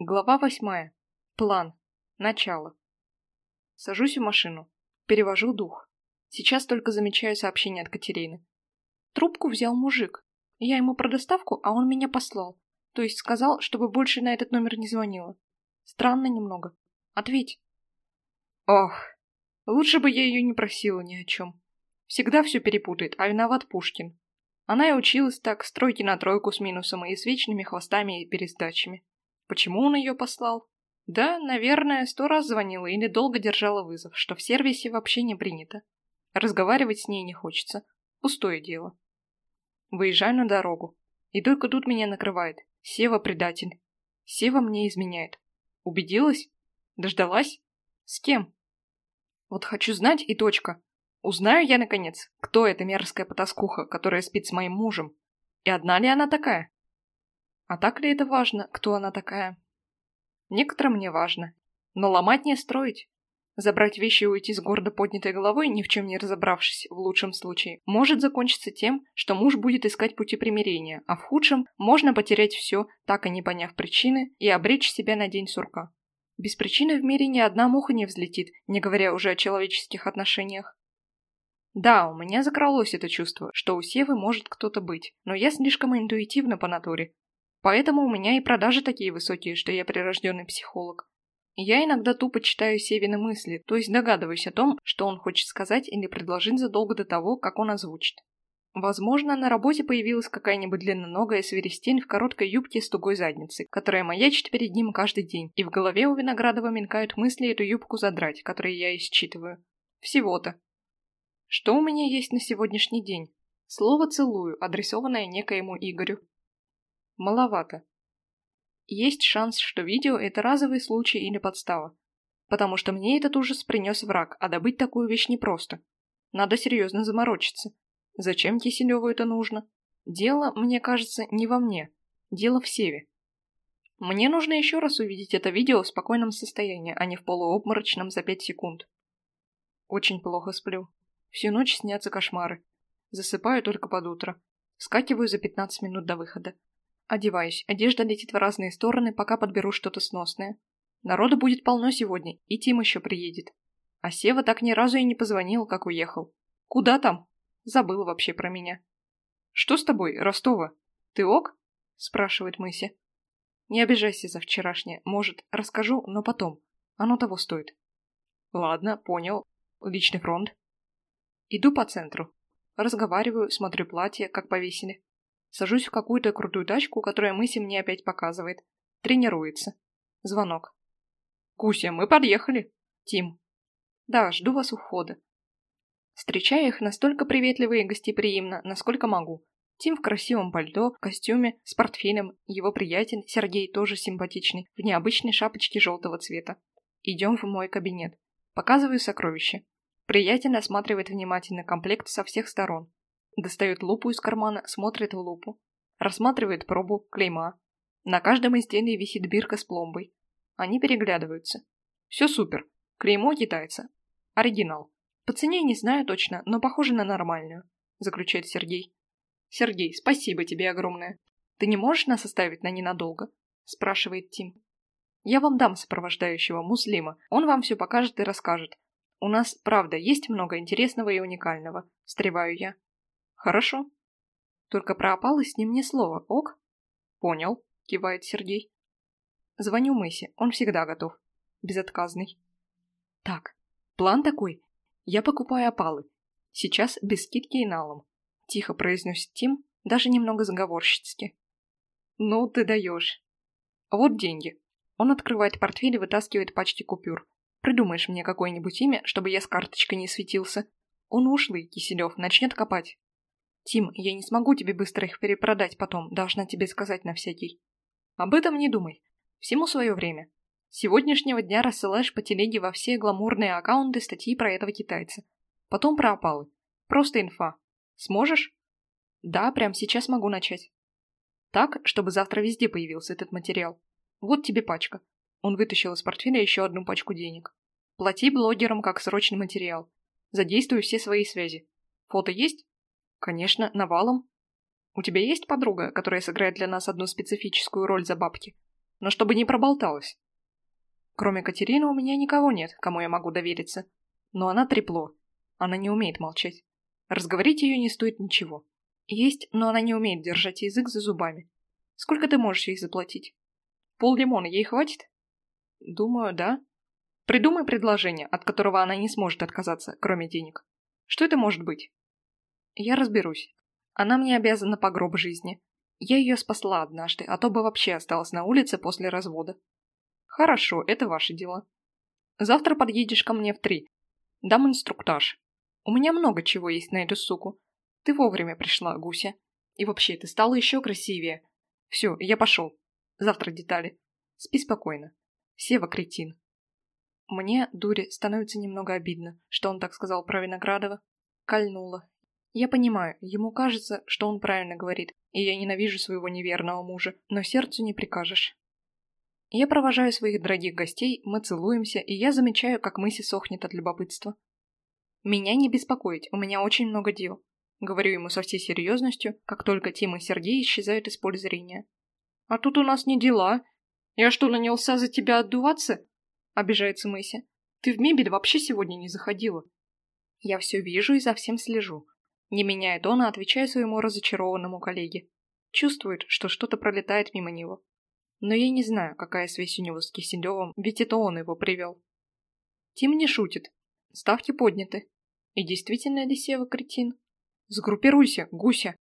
Глава восьмая. План. Начало. Сажусь в машину. Перевожу дух. Сейчас только замечаю сообщение от Катерины. Трубку взял мужик. Я ему про доставку, а он меня послал. То есть сказал, чтобы больше на этот номер не звонила. Странно немного. Ответь. Ох, лучше бы я ее не просила ни о чем. Всегда все перепутает, а виноват Пушкин. Она и училась так, стройки на тройку с минусом и с вечными хвостами и пересдачами. Почему он ее послал? Да, наверное, сто раз звонила или долго держала вызов, что в сервисе вообще не принято. Разговаривать с ней не хочется. Пустое дело. Выезжаю на дорогу. И только тут меня накрывает. Сева предатель. Сева мне изменяет. Убедилась? Дождалась? С кем? Вот хочу знать и точка. Узнаю я, наконец, кто эта мерзкая потаскуха, которая спит с моим мужем. И одна ли она такая? А так ли это важно, кто она такая? Некоторым мне важно. Но ломать не строить. Забрать вещи и уйти с гордо поднятой головой, ни в чем не разобравшись, в лучшем случае, может закончиться тем, что муж будет искать пути примирения, а в худшем можно потерять все, так и не поняв причины, и обречь себя на день сурка. Без причины в мире ни одна муха не взлетит, не говоря уже о человеческих отношениях. Да, у меня закралось это чувство, что у Севы может кто-то быть, но я слишком интуитивна по натуре, Поэтому у меня и продажи такие высокие, что я прирожденный психолог. Я иногда тупо читаю Севины мысли, то есть догадываюсь о том, что он хочет сказать или предложить задолго до того, как он озвучит. Возможно, на работе появилась какая-нибудь длинноногая свиристень в короткой юбке с тугой задницей, которая маячит перед ним каждый день, и в голове у Виноградова мелькают мысли эту юбку задрать, которые я исчитываю. Всего-то. Что у меня есть на сегодняшний день? Слово «целую», адресованное некоему Игорю. Маловато. Есть шанс, что видео – это разовый случай или подстава. Потому что мне этот ужас принес враг, а добыть такую вещь непросто. Надо серьезно заморочиться. Зачем Киселеву это нужно? Дело, мне кажется, не во мне. Дело в Севе. Мне нужно еще раз увидеть это видео в спокойном состоянии, а не в полуобморочном за пять секунд. Очень плохо сплю. Всю ночь снятся кошмары. Засыпаю только под утро. Скакиваю за 15 минут до выхода. Одеваюсь, одежда летит в разные стороны, пока подберу что-то сносное. Народу будет полно сегодня, и Тим еще приедет. А Сева так ни разу и не позвонил, как уехал. Куда там? Забыл вообще про меня. Что с тобой, Ростова? Ты ок? Спрашивает Мыси. Не обижайся за вчерашнее. Может, расскажу, но потом. Оно того стоит. Ладно, понял. Личный фронт. Иду по центру. Разговариваю, смотрю платье, как повесили. Сажусь в какую-то крутую тачку, которая Мыси мне опять показывает. Тренируется. Звонок. «Куся, мы подъехали!» Тим. «Да, жду вас у входа». Встречаю их настолько приветливо и гостеприимно, насколько могу. Тим в красивом пальто, костюме, с портфелем, его приятель, Сергей, тоже симпатичный, в необычной шапочке желтого цвета. Идем в мой кабинет. Показываю сокровища. Приятель осматривает внимательно комплект со всех сторон. Достает лупу из кармана, смотрит в лупу. Рассматривает пробу, клейма. На каждом изделии висит бирка с пломбой. Они переглядываются. Все супер. Клеймо китайца. Оригинал. По цене не знаю точно, но похоже на нормальную, заключает Сергей. Сергей, спасибо тебе огромное. Ты не можешь нас оставить на ненадолго? спрашивает Тим. Я вам дам сопровождающего, Муслима. Он вам все покажет и расскажет. У нас, правда, есть много интересного и уникального, встреваю я. Хорошо. Только про с ним ни слова, ок? Понял, кивает Сергей. Звоню Мысе, он всегда готов. Безотказный. Так, план такой. Я покупаю опалы. Сейчас без скидки и налом. Тихо произносит Тим, даже немного заговорщицки. Ну, ты даешь. Вот деньги. Он открывает портфель и вытаскивает пачки купюр. Придумаешь мне какое-нибудь имя, чтобы я с карточкой не светился. Он ушлый, Киселев, начнет копать. Тим, я не смогу тебе быстро их перепродать потом, должна тебе сказать на всякий. Об этом не думай. Всему свое время. С сегодняшнего дня рассылаешь по телеге во все гламурные аккаунты статьи про этого китайца. Потом про опалы. Просто инфа. Сможешь? Да, прямо сейчас могу начать. Так, чтобы завтра везде появился этот материал. Вот тебе пачка. Он вытащил из портфеля еще одну пачку денег. Плати блогерам как срочный материал. Задействуй все свои связи. Фото есть? Конечно, навалом. У тебя есть подруга, которая сыграет для нас одну специфическую роль за бабки? но чтобы не проболталась. Кроме Катерины у меня никого нет, кому я могу довериться. Но она трепло. Она не умеет молчать. Разговорить ее не стоит ничего. Есть, но она не умеет держать язык за зубами. Сколько ты можешь ей заплатить? Пол лимона ей хватит? Думаю, да. Придумай предложение, от которого она не сможет отказаться, кроме денег. Что это может быть? Я разберусь. Она мне обязана по гроб жизни. Я ее спасла однажды, а то бы вообще осталась на улице после развода. Хорошо, это ваши дела. Завтра подъедешь ко мне в три. Дам инструктаж. У меня много чего есть на эту суку. Ты вовремя пришла, Гуся. И вообще, ты стала еще красивее. Все, я пошел. Завтра детали. Спи спокойно. Сева кретин. Мне, дуре, становится немного обидно, что он так сказал про Виноградова. Кольнуло. Я понимаю, ему кажется, что он правильно говорит, и я ненавижу своего неверного мужа, но сердцу не прикажешь. Я провожаю своих дорогих гостей, мы целуемся, и я замечаю, как Мыси сохнет от любопытства. «Меня не беспокоить, у меня очень много дел», — говорю ему со всей серьезностью, как только Тима и Сергей исчезают из поля зрения. «А тут у нас не дела. Я что, нанялся за тебя отдуваться?» — обижается Мыси. «Ты в мебель вообще сегодня не заходила». Я все вижу и за всем слежу. Не меняя тона, отвечаю своему разочарованному коллеге. Чувствует, что что-то пролетает мимо него. Но я не знаю, какая связь у него с Киселевым, ведь это он его привел. Тим не шутит. Ставки подняты. И действительно ли Сева кретин? Сгруппируйся, гуся.